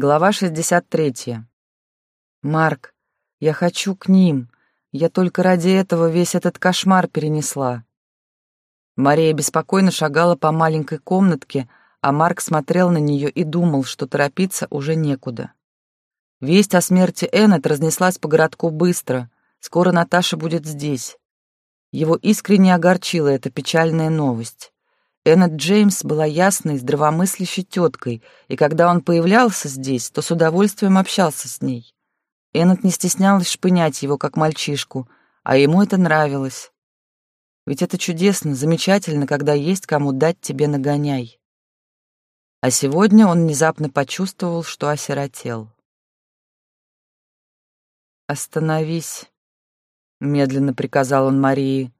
Глава 63. «Марк, я хочу к ним. Я только ради этого весь этот кошмар перенесла». Мария беспокойно шагала по маленькой комнатке, а Марк смотрел на нее и думал, что торопиться уже некуда. Весть о смерти Эннет разнеслась по городку быстро. Скоро Наташа будет здесь. Его искренне огорчила эта печальная новость. Эннет Джеймс была ясной, здравомыслящей теткой, и когда он появлялся здесь, то с удовольствием общался с ней. Эннет не стеснялась шпынять его, как мальчишку, а ему это нравилось. Ведь это чудесно, замечательно, когда есть кому дать тебе нагоняй. А сегодня он внезапно почувствовал, что осиротел. «Остановись», — медленно приказал он Марии.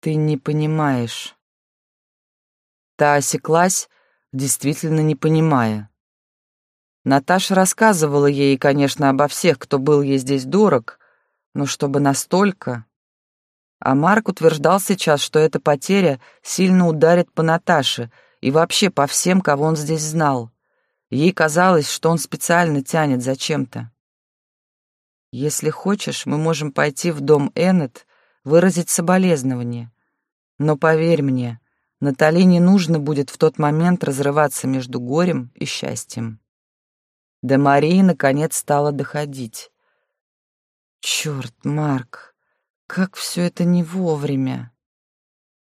«Ты не понимаешь». Та осеклась, действительно не понимая. Наташа рассказывала ей, конечно, обо всех, кто был ей здесь дорог, но чтобы настолько... А Марк утверждал сейчас, что эта потеря сильно ударит по Наташе и вообще по всем, кого он здесь знал. Ей казалось, что он специально тянет за чем-то. «Если хочешь, мы можем пойти в дом Эннет, выразить соболезнование. Но поверь мне, Натали не нужно будет в тот момент разрываться между горем и счастьем. До Марии наконец стало доходить. Черт, Марк, как все это не вовремя.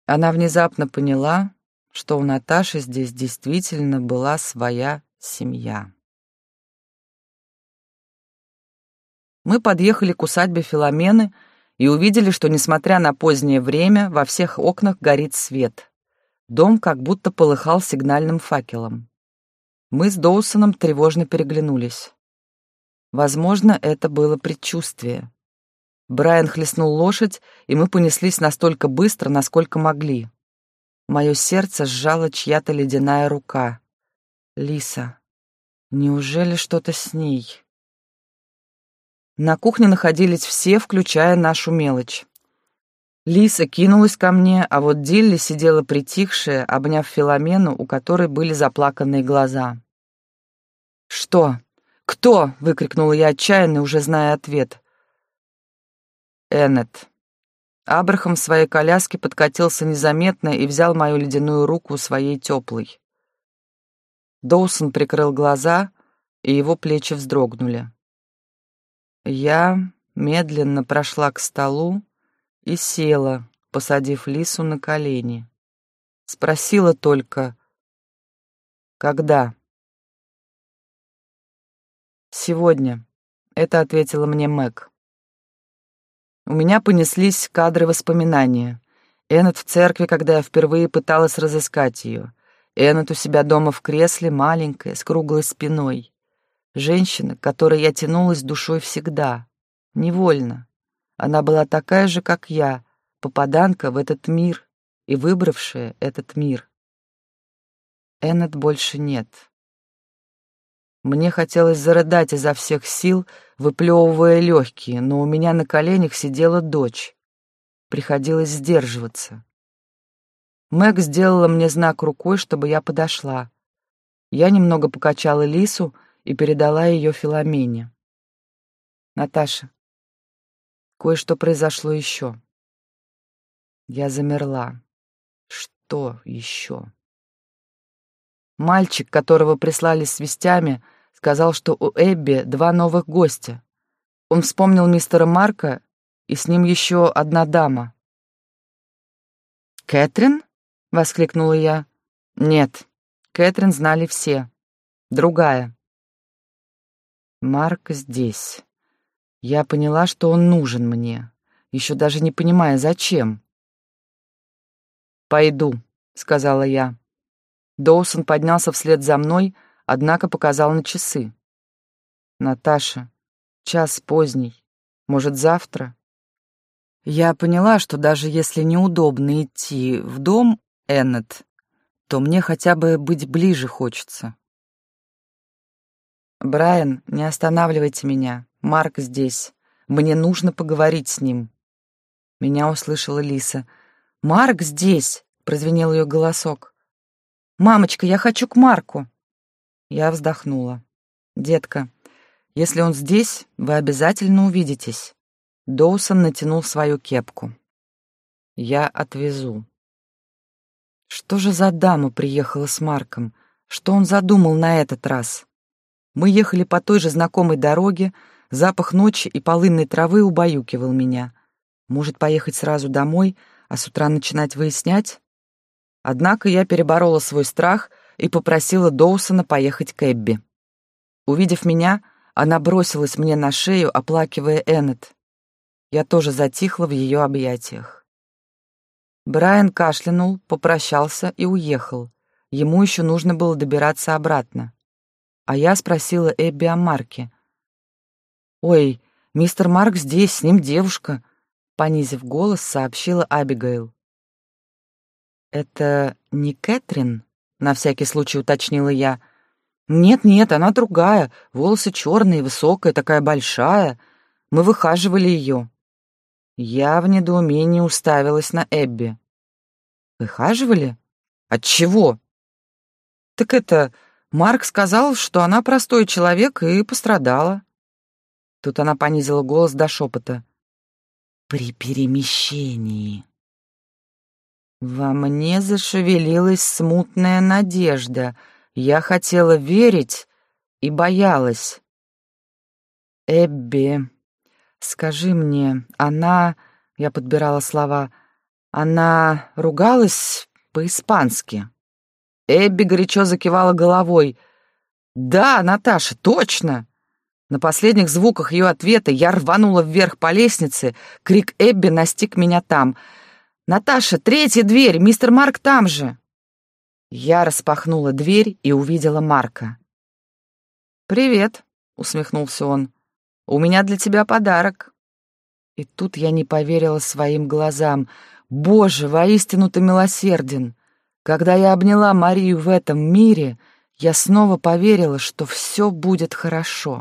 Она внезапно поняла, что у Наташи здесь действительно была своя семья. Мы подъехали к усадьбе Филомены и увидели, что, несмотря на позднее время, во всех окнах горит свет. Дом как будто полыхал сигнальным факелом. Мы с Доусоном тревожно переглянулись. Возможно, это было предчувствие. Брайан хлестнул лошадь, и мы понеслись настолько быстро, насколько могли. Мое сердце сжала чья-то ледяная рука. Лиса. Неужели что-то с ней? На кухне находились все, включая нашу мелочь. Лиса кинулась ко мне, а вот Дилли сидела притихшая, обняв Филомену, у которой были заплаканные глаза. «Что? Кто?» — выкрикнула я отчаянно, уже зная ответ. «Эннет». Абрахам в своей коляске подкатился незаметно и взял мою ледяную руку своей теплой. Доусон прикрыл глаза, и его плечи вздрогнули. Я медленно прошла к столу, и села, посадив Лису на колени. Спросила только, когда? Сегодня. Это ответила мне Мэг. У меня понеслись кадры воспоминания. Эннет в церкви, когда я впервые пыталась разыскать ее. Эннет у себя дома в кресле, маленькая, с круглой спиной. Женщина, к которой я тянулась душой всегда. Невольно. Она была такая же, как я, попаданка в этот мир и выбравшая этот мир. Эннет больше нет. Мне хотелось зарыдать изо всех сил, выплевывая легкие, но у меня на коленях сидела дочь. Приходилось сдерживаться. Мэг сделала мне знак рукой, чтобы я подошла. Я немного покачала Лису и передала ее Филомене. «Наташа, Кое-что произошло еще. Я замерла. Что еще? Мальчик, которого прислали с вестями, сказал, что у Эбби два новых гостя. Он вспомнил мистера Марка, и с ним еще одна дама. «Кэтрин?» — воскликнула я. «Нет, Кэтрин знали все. Другая». «Марк здесь». Я поняла, что он нужен мне, еще даже не понимая, зачем. «Пойду», — сказала я. Доусон поднялся вслед за мной, однако показал на часы. «Наташа, час поздний. Может, завтра?» Я поняла, что даже если неудобно идти в дом, Эннет, то мне хотя бы быть ближе хочется. «Брайан, не останавливайте меня. Марк здесь. Мне нужно поговорить с ним». Меня услышала Лиса. «Марк здесь!» — прозвенел ее голосок. «Мамочка, я хочу к Марку!» Я вздохнула. детка, если он здесь, вы обязательно увидитесь». Доусон натянул свою кепку. «Я отвезу». Что же за дама приехала с Марком? Что он задумал на этот раз? Мы ехали по той же знакомой дороге, запах ночи и полынной травы убаюкивал меня. Может, поехать сразу домой, а с утра начинать выяснять? Однако я переборола свой страх и попросила Доусона поехать к Эбби. Увидев меня, она бросилась мне на шею, оплакивая Эннет. Я тоже затихла в ее объятиях. Брайан кашлянул, попрощался и уехал. Ему еще нужно было добираться обратно. А я спросила Эбби о Марке. «Ой, мистер Марк здесь, с ним девушка», — понизив голос, сообщила Абигейл. «Это не Кэтрин?» — на всякий случай уточнила я. «Нет-нет, она другая, волосы черные, высокая, такая большая. Мы выхаживали ее». Я в недоумении уставилась на Эбби. «Выхаживали? От чего?» «Так это... Марк сказал, что она простой человек и пострадала». Тут она понизила голос до шепота. «При перемещении». Во мне зашевелилась смутная надежда. Я хотела верить и боялась. «Эбби, «Скажи мне, она...» — я подбирала слова. «Она ругалась по-испански». Эбби горячо закивала головой. «Да, Наташа, точно!» На последних звуках ее ответа я рванула вверх по лестнице. Крик Эбби настиг меня там. «Наташа, третья дверь! Мистер Марк там же!» Я распахнула дверь и увидела Марка. «Привет», — усмехнулся он. У меня для тебя подарок». И тут я не поверила своим глазам. «Боже, воистину ты милосерден!» Когда я обняла Марию в этом мире, я снова поверила, что все будет хорошо.